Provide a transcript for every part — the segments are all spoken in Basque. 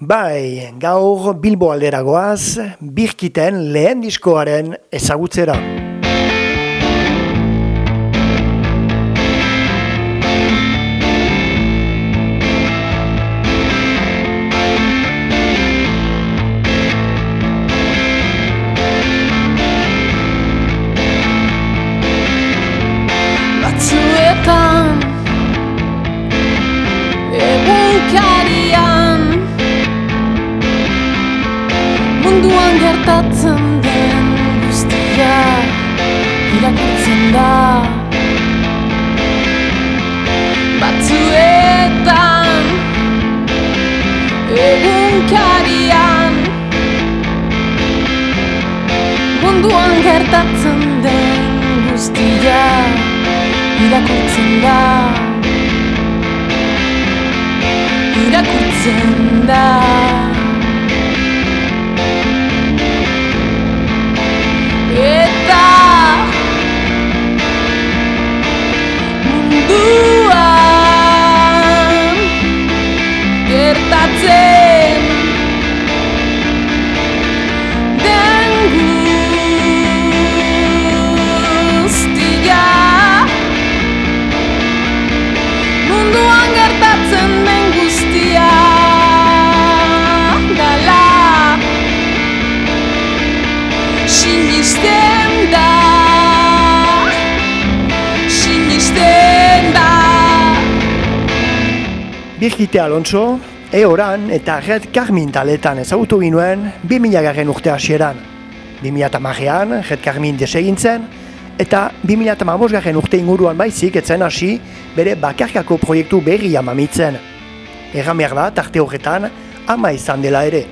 Bai, gaur Bilbo alderagoaz, birkiten lehen diskoaren ezagutzera. Gertatzen den guztia Irakurtzen da. Batzuetan Egunkarian Munduan gertatzen den guztia irakurtzen da. Irakurtzen da gertatzen den guztia. Dala. Sinisten da. Sinisten da. Birgite Alonso, Eoran eta Red Carmin taletan ezagutu ginuen 2000 garen urte hasieran. 2008an Red Carmin desegintzen, eta 2008 garen urte inguruan baizik etzen hasi bere bakarkako proiektu berria mamitzen. Erran da, tarte horretan, ama izan dela ere.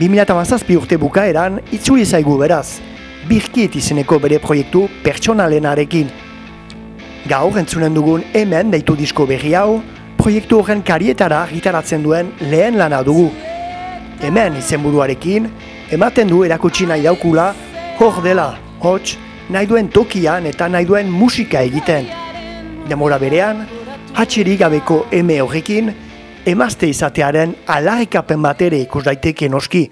2008 urte bukaeran, itzuli zaigu beraz, Birkit izeneko bere proiektu pertsonalenarekin. Gaur entzunen dugun hemen deitu disko berri hau, proiektu horren karietara gitaratzen duen lehen lana dugu. Hemen izenburuarekin, ematen du erakutsi nahi daukula, hor dela, hots, nahi duen tokian eta nahi duen musika egiten. Demora berean, hatxerik gabeko eme horrekin, emazte izatearen alahekapen bat ere ikus daiteke noski.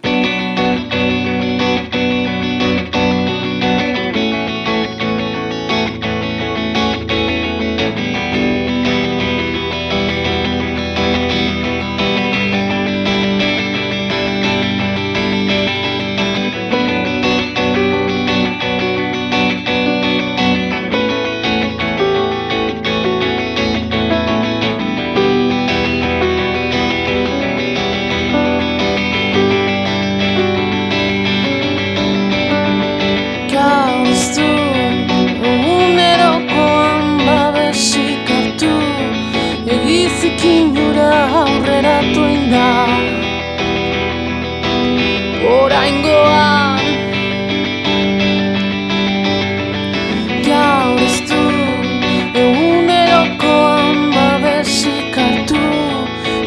Egizikin gura aurreratu inda Oraingoan Gaur ez du egunerokoan babesik hartu.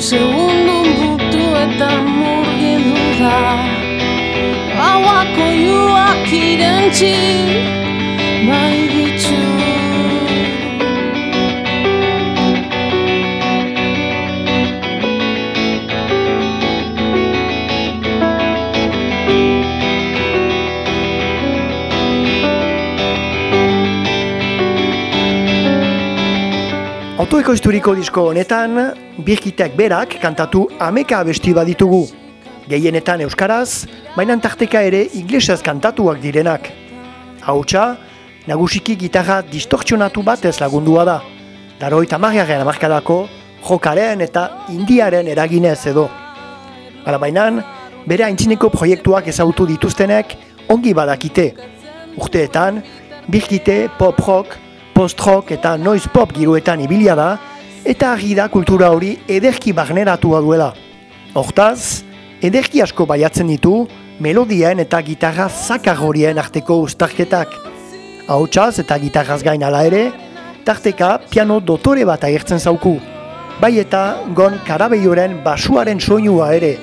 Segundun butu eta murgildu da. Hauako juak irentzi Autoekoizturiko disko honetan, Birkitek berak kantatu ameka abesti baditugu. Gehienetan euskaraz, baina tarteka ere inglesez kantatuak direnak. Hautsa, nagusiki gitarra distortzionatu batez lagundua da. Daroita margaren amarkadako, jokaren eta indiaren eraginez edo. Hala bainan, bere aintzineko proiektuak ezagutu dituztenek ongi badakite. Urteetan, birkite, pop rock, post rock eta noise pop giroetan ibilia da, eta argi da kultura hori ederki barneratua duela. Hortaz, ederki asko baiatzen ditu, melodien eta gitarra zakar arteko ustarketak. Ahotsaz eta gitarraz gain ala ere, tarteka piano dotore bat agertzen zauku. Bai eta gon karabeioren basuaren soinua ere,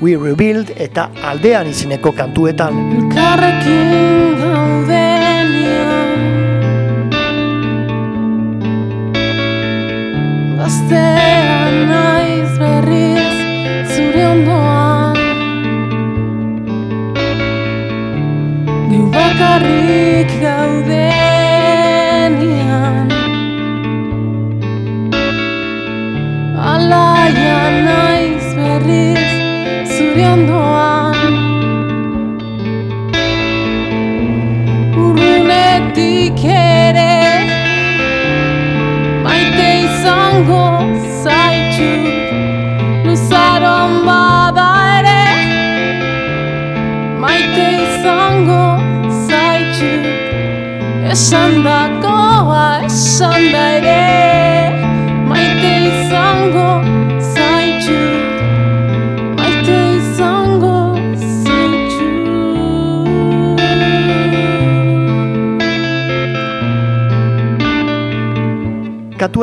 We Rebuild eta aldean izeneko kantuetan. Elkarrekin você. Izango zaitu Luzaron bada ere. Maite izango zaitu Esan esan da ere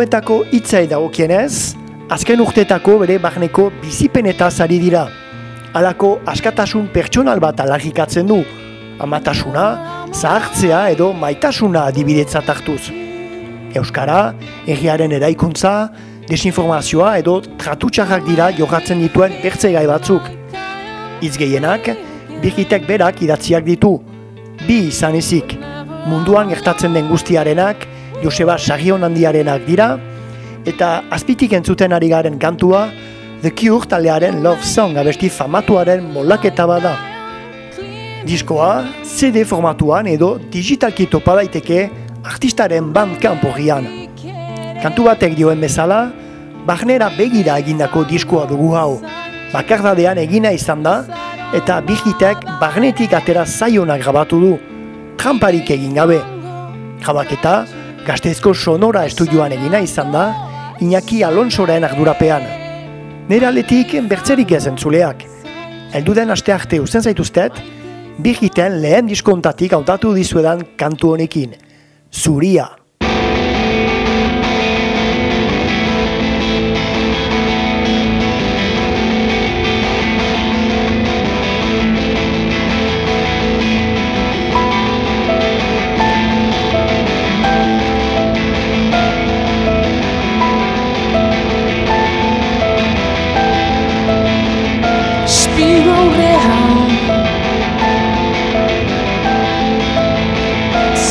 Katuetako hitzai dagokienez, azken urtetako bere barneko bizipenetaz ari dira. Halako askatasun pertsonal bat alargikatzen du, amatasuna, zahartzea edo maitasuna adibidetzat hartuz. Euskara, erriaren eraikuntza, desinformazioa edo tratutxarrak dira jokatzen dituen bertzegai batzuk. Hitz gehienak, birgitek berak idatziak ditu. Bi izan ezik, munduan gertatzen den guztiarenak, Joseba Sarrion handiarenak dira, eta azpitik entzuten ari garen kantua, The Cure taldearen Love Song abesti famatuaren molaketa bada. Diskoa, CD formatuan edo digitalki topa daiteke artistaren bandcamp horrian. Kantu batek dioen bezala, barnera begira egindako diskoa dugu hau. Bakardadean egina izan da, eta birgitek barnetik atera zaionak grabatu du. Tramparik egin gabe. Grabaketa, gaztezko sonora estudioan egina izan da, Iñaki Alonsoren ardurapean. Nire aletik bertzerik ez entzuleak. Elduden aste arte usten zaituztet, birgiten lehen diskontatik hautatu dizuedan kantu honekin. Zuria.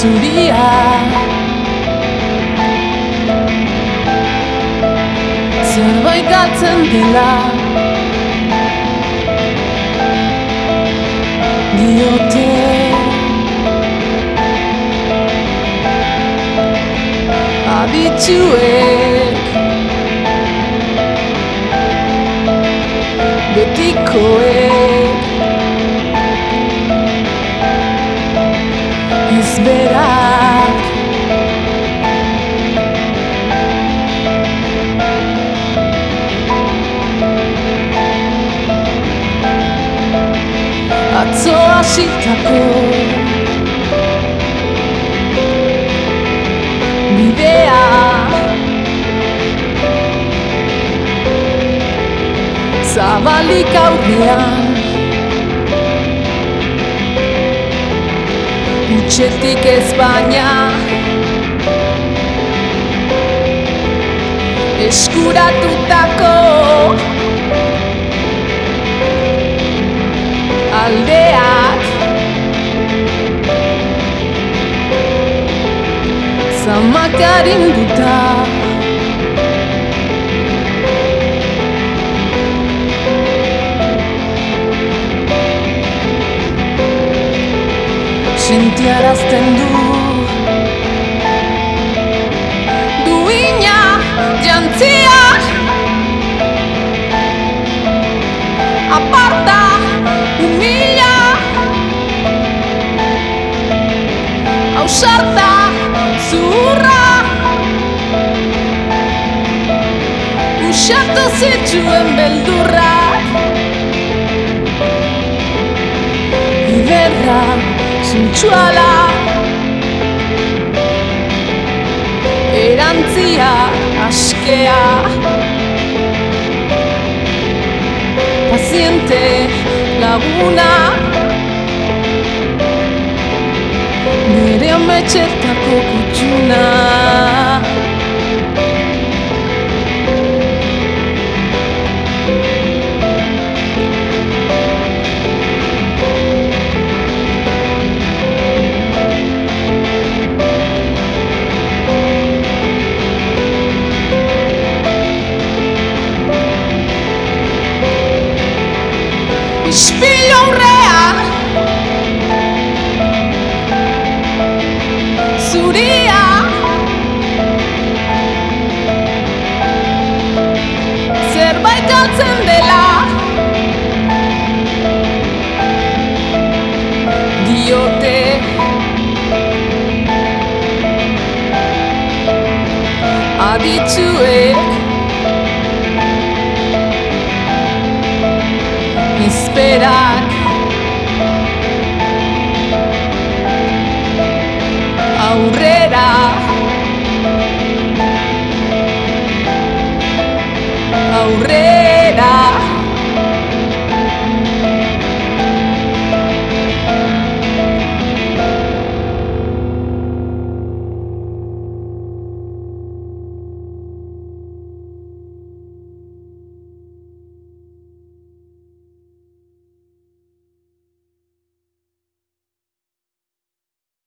Zuria Zerbait galtzen dela. Diote. Aditzuek betikoek Hasitako Bidea zabalik aurrean. Utsetik ez baina. Eskuratutako Aldeak Zamakarin duta sentiarazten du. Duina jantzia. Aparta humila. Ausarta Usatu zituen beldurrak Iberra zintxuala Erantzia askea Paziente laguna Nere ametxetako kutxuna gertatzen dela. Diote. Aditzuek